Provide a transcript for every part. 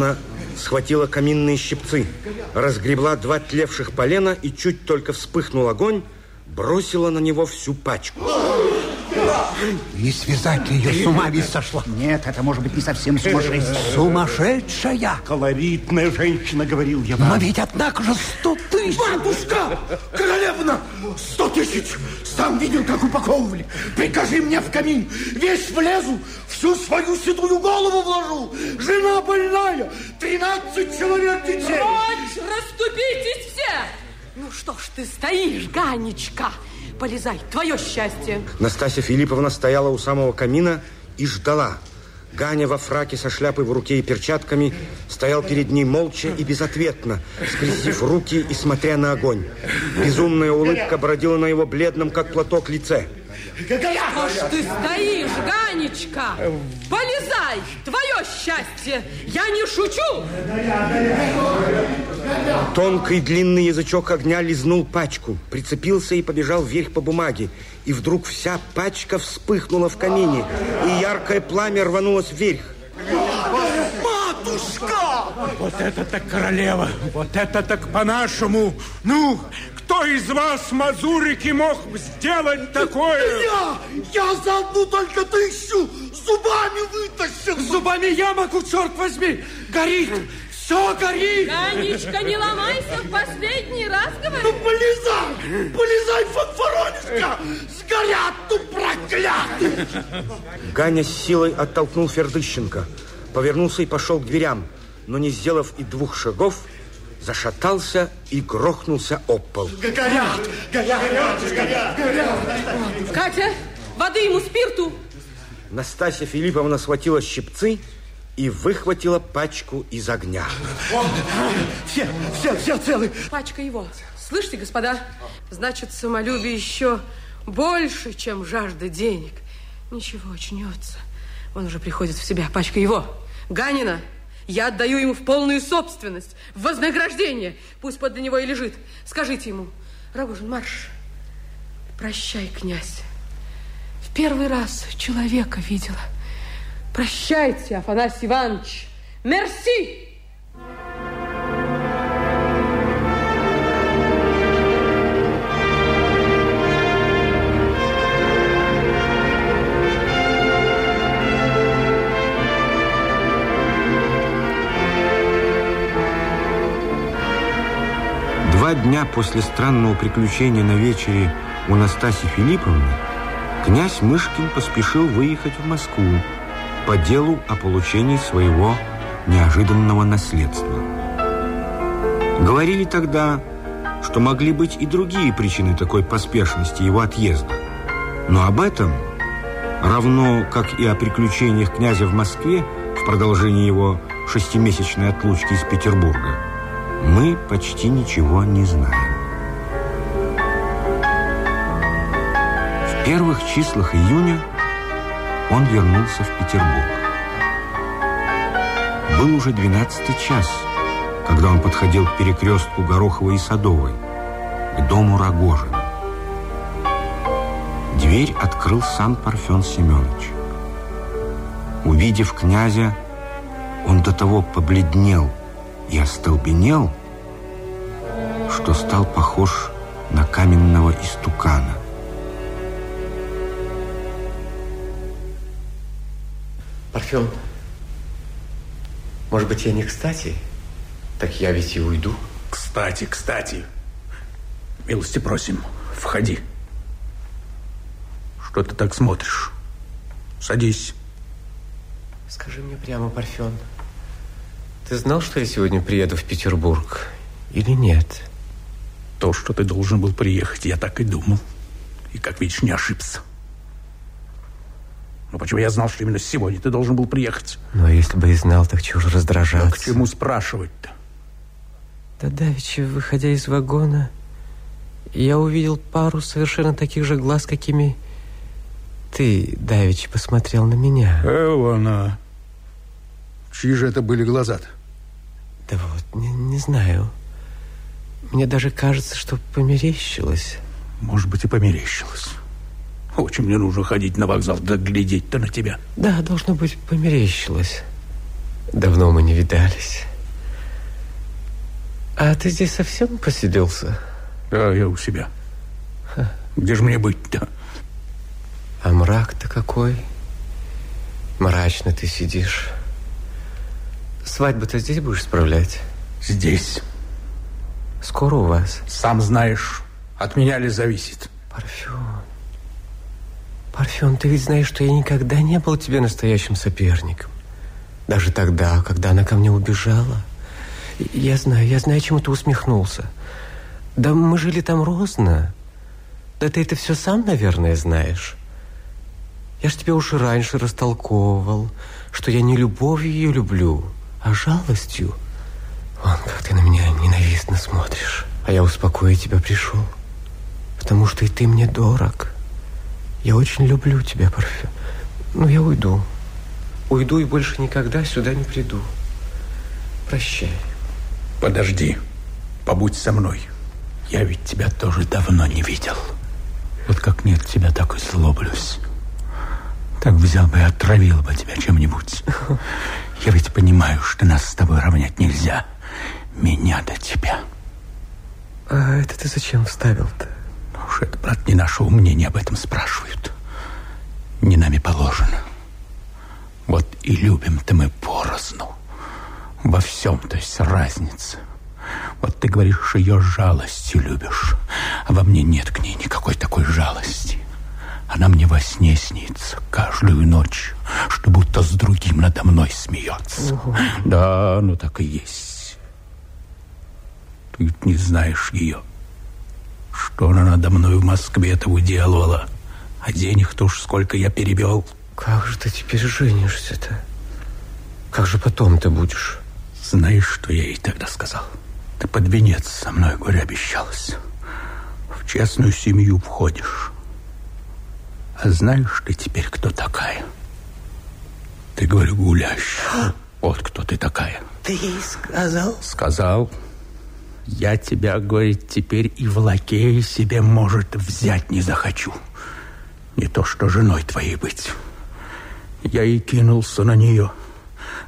Она схватила каминные щипцы, разгребла два тлевших полена и чуть только вспыхнул огонь, бросила на него всю пачку. Не связать ее с ума ведь сошла. Нет, это может быть не совсем сумасшедшая. Сумасшедшая. Колоритная женщина, говорил я вам. Но ведь, однако же, сто тысяч. Матушка! Королевна! Сто тысяч! Сам видел, как упаковывали. Прикажи мне в камин. Весь влезу, всю свою седую голову вложу. Жена больная, тринадцать человек детей. Прочь, расступитесь все! Ну что ж ты стоишь, Ганечка? Полезай, твое счастье. Настасья Филипповна стояла у самого камина и ждала. Ганя во фраке со шляпой в руке и перчатками стоял перед ней молча и безответно, скрестив руки и смотря на огонь. Безумная улыбка бродила на его бледном, как платок, лице. Что ж ты стоишь, Ганечка? Полезай, твое счастье. Я не шучу. Тонкий длинный язычок огня лизнул пачку, прицепился и побежал вверх по бумаге. И вдруг вся пачка вспыхнула в камине, и яркое пламя рванулось вверх. Матушка! Вот это так королева, вот это так по-нашему. Ну, кто из вас, мазурики, мог сделать такое? Я! Я за одну только тысячу зубами вытащил! Зубами я могу, черт возьми! Горит! Все горит! Ганечка, не ломайся, в последний раз Ну, говорю. полезай! Полезай, фанфаронишка! Сгорят, ну, проклятые! Ганя с силой оттолкнул Фердыщенко, повернулся и пошел к дверям, но не сделав и двух шагов, зашатался и грохнулся об пол. Горят! Горят! Горят! Горят! Катя, воды ему спирту. Настасья Филипповна схватила щипцы и выхватила пачку из огня. Все, все, все целы! Пачка его. Слышите, господа? Значит, самолюбие еще больше, чем жажда денег. Ничего, очнется. Он уже приходит в себя. Пачка его. Ганина. Я отдаю ему в полную собственность, в вознаграждение. Пусть подле него и лежит. Скажите ему, Рогожин, марш. Прощай, князь. Первый раз человека видела. Прощайте, Афанасий Иванович. Мерси! Два дня после странного приключения на вечере у Настасьи Филипповны князь Мышкин поспешил выехать в Москву по делу о получении своего неожиданного наследства. Говорили тогда, что могли быть и другие причины такой поспешности его отъезда. Но об этом, равно как и о приключениях князя в Москве в продолжении его шестимесячной отлучки из Петербурга, мы почти ничего не знаем. Первых числах июня он вернулся в Петербург. Был уже двенадцатый час, когда он подходил к перекрестку Гороховой и Садовой, к дому Рогожина. Дверь открыл сам Парфен Семенович. Увидев князя, он до того побледнел и остолбенел, что стал похож на каменного истукана. Парфен, может быть, я не кстати? Так я ведь и уйду. Кстати, кстати. Милости просим, входи. Что ты так смотришь? Садись. Скажи мне прямо, Парфен, ты знал, что я сегодня приеду в Петербург или нет? То, что ты должен был приехать, я так и думал. И, как видишь, не ошибся. Но почему я знал, что именно сегодня ты должен был приехать? Ну, а если бы и знал, так чего же А раздражаться? к чему спрашивать-то? Да давеча, выходя из вагона, я увидел пару совершенно таких же глаз, какими ты, давеча, посмотрел на меня. Эва она. Чьи же это были глаза-то? Да вот, не, не знаю. Мне даже кажется, что померещилось. Может быть, и померещилось. Очень мне нужно ходить на вокзал, да глядеть-то на тебя. Да, должно быть, померещилось. Давно мы не видались. А ты здесь совсем посиделся? Да, я у себя. Ха. Где же мне быть-то? А мрак-то какой? Мрачно ты сидишь. Свадьбу-то здесь будешь справлять? Здесь. Скоро у вас? Сам знаешь, от меня ли зависит. Парфюм. Парфюм, ты ведь знаешь, что я никогда не был тебе настоящим соперником. Даже тогда, когда она ко мне убежала. Я знаю, я знаю, чему ты усмехнулся. Да мы жили там розно. Да ты это все сам, наверное, знаешь. Я ж тебе уж и раньше растолковывал, что я не любовью ее люблю, а жалостью. Вон, как ты на меня ненавистно смотришь. А я успокоить тебя пришел, потому что и ты мне дорог. Я очень люблю тебя, Парфюм. Ну, я уйду. Уйду и больше никогда сюда не приду. Прощай. Подожди. Побудь со мной. Я ведь тебя тоже давно не видел. Вот как нет тебя, так и злоблюсь. Так взял бы и отравил бы тебя чем-нибудь. Я ведь понимаю, что нас с тобой равнять нельзя. Меня до тебя. А это ты зачем вставил-то? Уж это, брат, не нашего мнения об этом спрашивают. Не нами положено. Вот и любим-то мы порозну. Во всем, то есть разница. Вот ты говоришь, ее жалостью любишь, а во мне нет к ней никакой такой жалости. Она мне во сне снится каждую ночь, что будто с другим надо мной смеется. Угу. Да, ну так и есть. Ты ведь не знаешь ее. Что она надо мной в Москве-то уделывала. А денег-то уж сколько я перебел. Как же ты теперь женишься-то? Как же потом ты будешь? Знаешь, что я ей тогда сказал? Ты под венец со мной, говорю, обещалась. В честную семью входишь. А знаешь ты теперь, кто такая? Ты, говорю, гулящая. Вот кто ты такая. Ты ей сказал? Сказал. Я тебя, говорит, теперь и в лакеи себе, может, взять не захочу. Не то, что женой твоей быть. Я и кинулся на нее.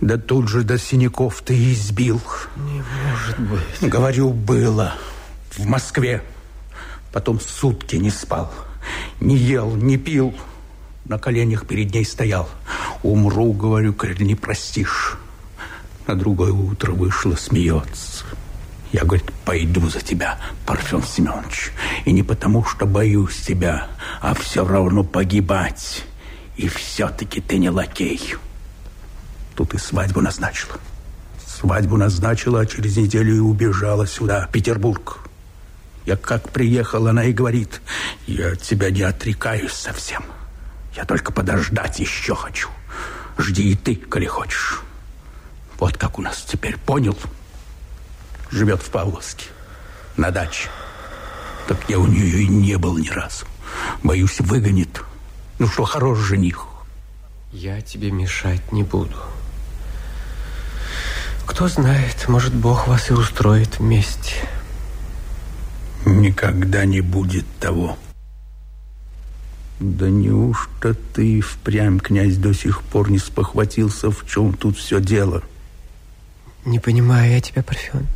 Да тут же до синяков ты избил. Не может быть. Говорю, было. В Москве. Потом сутки не спал. Не ел, не пил. На коленях перед ней стоял. Умру, говорю, коль не простишь. На другое утро вышла, смеется. Я, говорит, пойду за тебя, Парфен Семенович. И не потому, что боюсь тебя, а все равно погибать. И все-таки ты не лакей. Тут и свадьбу назначила. Свадьбу назначила, а через неделю и убежала сюда, в Петербург. Я как приехал, она и говорит, я от тебя не отрекаюсь совсем. Я только подождать еще хочу. Жди и ты, коли хочешь. Вот как у нас теперь, понял? Живет в Павловске, на даче. Так я у нее и не был ни разу. Боюсь, выгонит. Ну что, хорош жених. Я тебе мешать не буду. Кто знает, может, Бог вас и устроит вместе. Никогда не будет того. Да неужто ты впрямь, князь, до сих пор не спохватился, в чем тут все дело? Не понимаю я тебя, Парфен.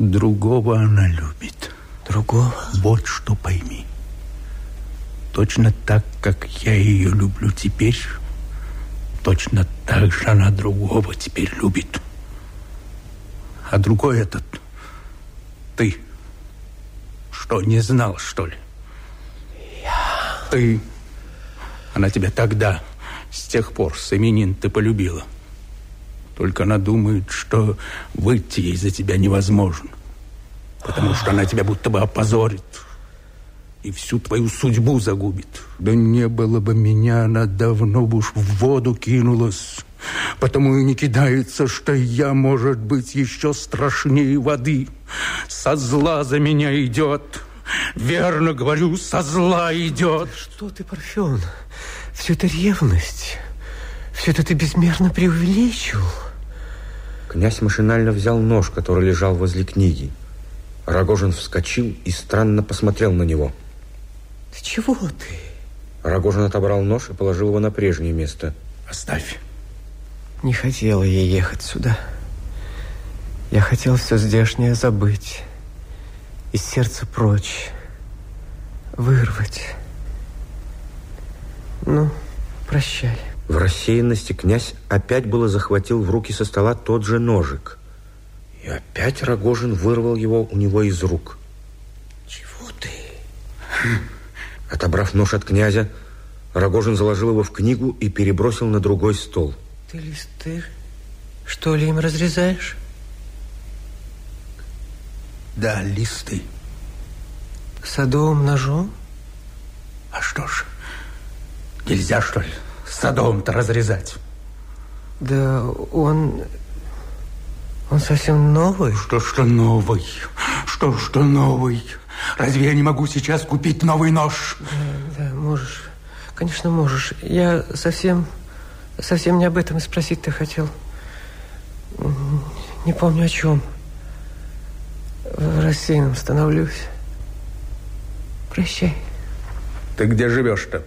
Другого она любит. Другого? Вот что пойми. Точно так, как я ее люблю теперь, точно так же она другого теперь любит. А другой этот ты – что, не знал, что ли? Я... Ты... Она тебя тогда, с тех пор, с именин ты полюбила. Только она думает, что выйти ей за тебя невозможно. Потому что она тебя будто бы опозорит и всю твою судьбу загубит. Да не было бы меня, она давно бы уж в воду кинулась. Потому и не кидается, что я, может быть, еще страшнее воды. Со зла за меня идет. Верно говорю, со зла идет. Что ты, Парфен? Все это ревность. Все это ты безмерно преувеличил. Князь машинально взял нож, который лежал возле книги. Рогожин вскочил и странно посмотрел на него. Ты чего ты? Рогожин отобрал нож и положил его на прежнее место. Оставь. Не хотела я ехать сюда. Я хотел все здешнее забыть. Из сердца прочь. Вырвать. Ну, прощай. В рассеянности князь опять было захватил в руки со стола тот же ножик. И опять Рогожин вырвал его у него из рук. Чего ты? Отобрав нож от князя, Рогожин заложил его в книгу и перебросил на другой стол. Ты листы, что ли, им разрезаешь? Да, листы. Садовым ножом? А что ж, нельзя, что ли, садовым-то разрезать? Да он... Он совсем новый. Что, что новый? Что, что новый? Разве я не могу сейчас купить новый нож? Да, да, можешь. Конечно, можешь. Я совсем... Совсем не об этом и спросить-то хотел. Не помню о чем. В рассеянном становлюсь. Прощай. Ты где живешь-то?